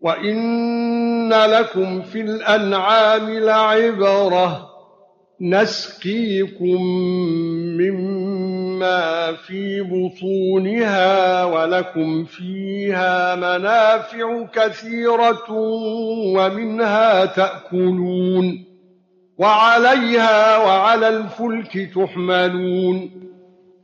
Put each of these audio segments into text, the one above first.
وإن لكم في الأنعام لعبرة نسقيكم مما في بطونها ولكم فيها منافع كثيرة ومنها تأكلون وعليها وعلى الفلك تحملون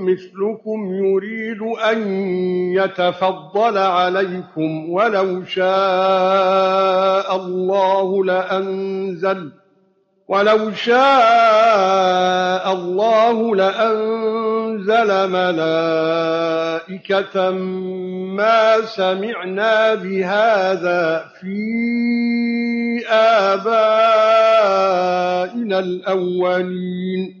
مثلكم يريد أن يتفضل عليكم ولو شاء الله لأنزل ولو شاء الله لأنزل ملائكة ما سمعنا بهذا في آبائنا الأولين.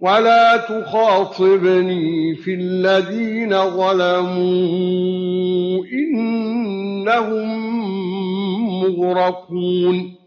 ولا تخاطبني في الذين ظلموا إنهم مغرقون.